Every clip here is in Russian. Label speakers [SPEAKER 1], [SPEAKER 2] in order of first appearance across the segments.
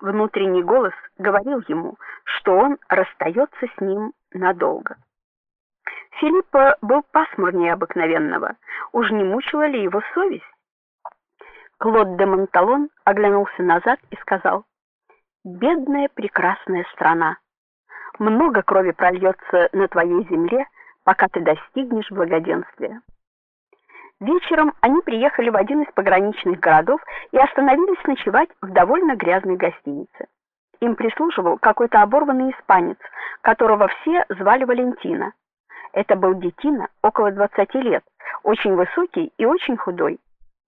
[SPEAKER 1] Внутренний голос говорил ему, что он расстается с ним надолго. Филиппа был пасмурнее обыкновенного. Уж не мучила ли его совесть? Клод де Монталон оглянулся назад и сказал: "Бедная прекрасная страна. Много крови прольется на твоей земле, пока ты достигнешь благоденствия". Вечером они приехали в один из пограничных городов и остановились ночевать в довольно грязной гостинице. Им прислуживал какой-то оборванный испанец, которого все звали Валентина. Это был детина около 20 лет, очень высокий и очень худой.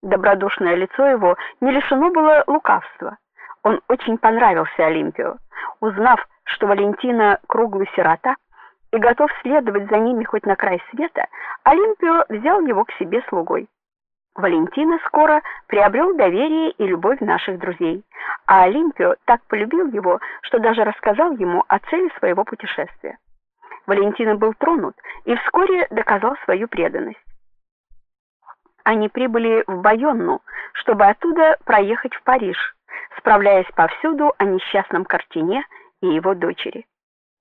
[SPEAKER 1] Добродушное лицо его не лишено было лукавства. Он очень понравился Олимпию. Узнав, что Валентина круглый сирота, и готов следовать за ними хоть на край света, Олимпио взял его к себе слугой. Валентина скоро приобрел доверие и любовь наших друзей, а Олимпио так полюбил его, что даже рассказал ему о цели своего путешествия. Валентина был тронут и вскоре доказал свою преданность. Они прибыли в Байонну, чтобы оттуда проехать в Париж, справляясь повсюду о несчастном Картине и его дочери.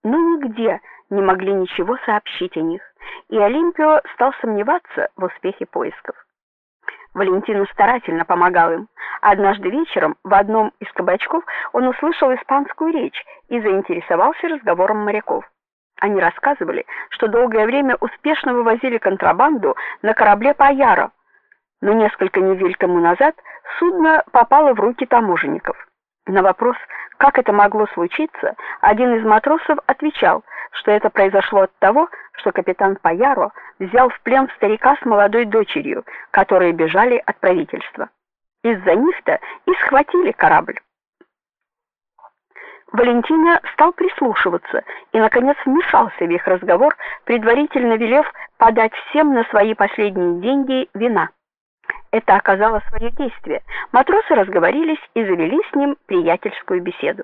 [SPEAKER 1] Но нигде не могли ничего сообщить о них, и Олимпио стал сомневаться в успехе поисков. Валентина старательно помогал им. Однажды вечером в одном из кабачков он услышал испанскую речь и заинтересовался разговором моряков. Они рассказывали, что долгое время успешно вывозили контрабанду на корабле Паяро, но несколько недель тому назад судно попало в руки таможенников. На вопрос, как это могло случиться, один из матросов отвечал, что это произошло от того, что капитан Паяро взял в плен старика с молодой дочерью, которые бежали от правительства. Из-за них-то и схватили корабль. Валентина стал прислушиваться и наконец вмешался в их разговор, предварительно велев подать всем на свои последние деньги вина. Это оказало свое действие. Матросы разговорились и завели с ним приятельскую беседу.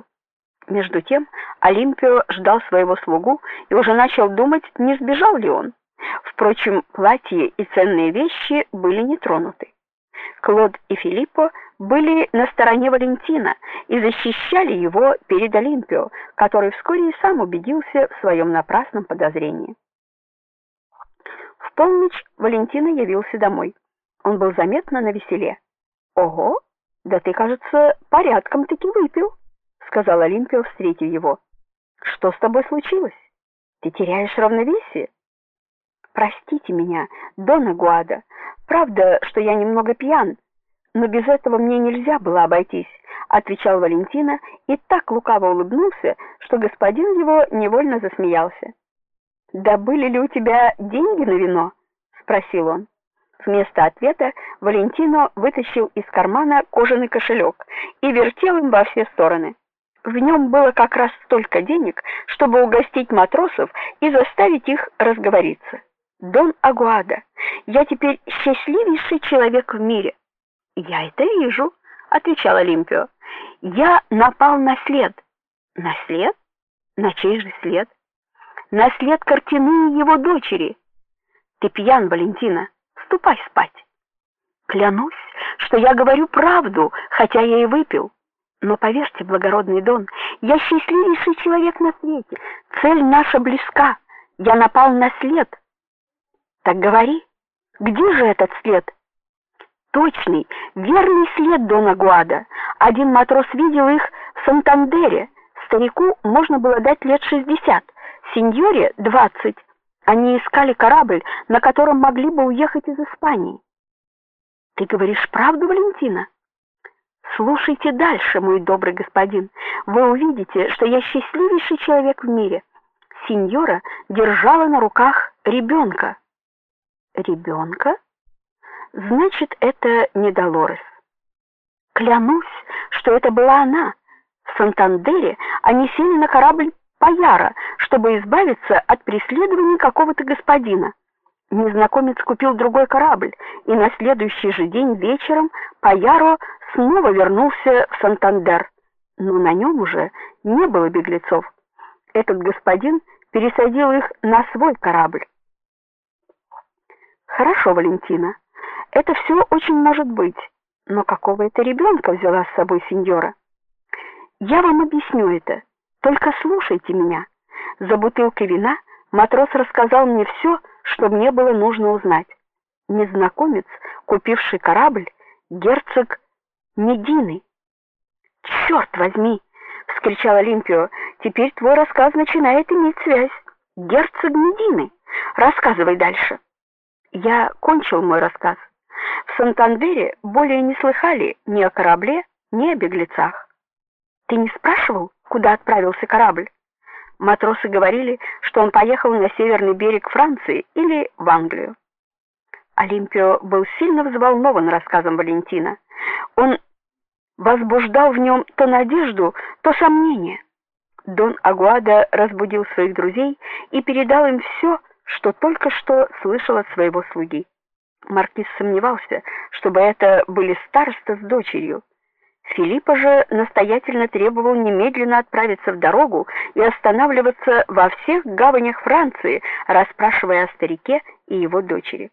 [SPEAKER 1] Между тем Олимпио ждал своего слугу и уже начал думать, не сбежал ли он. Впрочем, платье и ценные вещи были не тронуты. Клод и Филиппо были на стороне Валентина и защищали его перед Олимпио, который вскоре и сам убедился в своем напрасном подозрении. В полночь Валентина явился домой. Он был заметно на веселе. Ого, да ты, кажется, порядком таки выпил, сказала Олимпио, встретив его. Что с тобой случилось? Ты теряешь равновесие? Простите меня, Дона Гуада. Правда, что я немного пьян, но без этого мне нельзя было обойтись, отвечал Валентина и так лукаво улыбнулся, что господин его невольно засмеялся. Да были ли у тебя деньги на вино? спросил он. Вместо ответа Валентино вытащил из кармана кожаный кошелек и вертел им во все стороны. В нем было как раз столько денег, чтобы угостить матросов и заставить их разговориться. Дон Агуада, я теперь счастливейший человек в мире. Я это вижу, отвечал Олимпио. Я напал на след. На след? На чей же след? На след картины его дочери. Ты пьян, Валентина. Ступай спать. Клянусь, что я говорю правду, хотя я и выпил. Но поверьте, благородный Дон, я счастливейший человек на свете. Цель наша близка. Я напал на след. Так говори, где же этот след? Точный, верный след Дона Гуада. Один матрос видел их в Сантандере. Старику можно было дать лет шестьдесят, сеньоре двадцать. Они искали корабль, на котором могли бы уехать из Испании. Ты говоришь правду, Валентина? Слушайте дальше, мой добрый господин. Вы увидите, что я счастливейший человек в мире. Сеньора держала на руках ребенка. Ребенка? Значит, это не Долорес. Клянусь, что это была она. В Сантандере они сели на корабль Паяра, чтобы избавиться от преследования какого-то господина. Незнакомец купил другой корабль, и на следующий же день вечером Паяро снова вернулся в Сантандер. Но на нем уже не было беглецов. Этот господин пересадил их на свой корабль. Хорошо, Валентина. Это все очень может быть. Но какого это ребенка взяла с собой сеньора? Я вам объясню это. Только слушайте меня. За бутылкой вина матрос рассказал мне все, что мне было нужно узнать. Незнакомец, купивший корабль, герцог Медины. «Черт возьми, вскричал Олимпио. Теперь твой рассказ начинает иметь связь. Герцог Медины. Рассказывай дальше. Я кончил мой рассказ. В Сантандере более не слыхали ни о корабле, ни о беглецах. Ты не спрашивал, куда отправился корабль? Матросы говорили, что он поехал на северный берег Франции или в Англию. Олимпио был сильно взволнован рассказом Валентина. Он возбуждал в нем то надежду, то сомнение. Дон Агуада разбудил своих друзей и передал им все, что только что слышал от своего слуги. Маркиз сомневался, чтобы это были староста с дочерью. Филиппа же настоятельно требовал немедленно отправиться в дорогу и останавливаться во всех гаванях Франции, расспрашивая о старике и его дочери.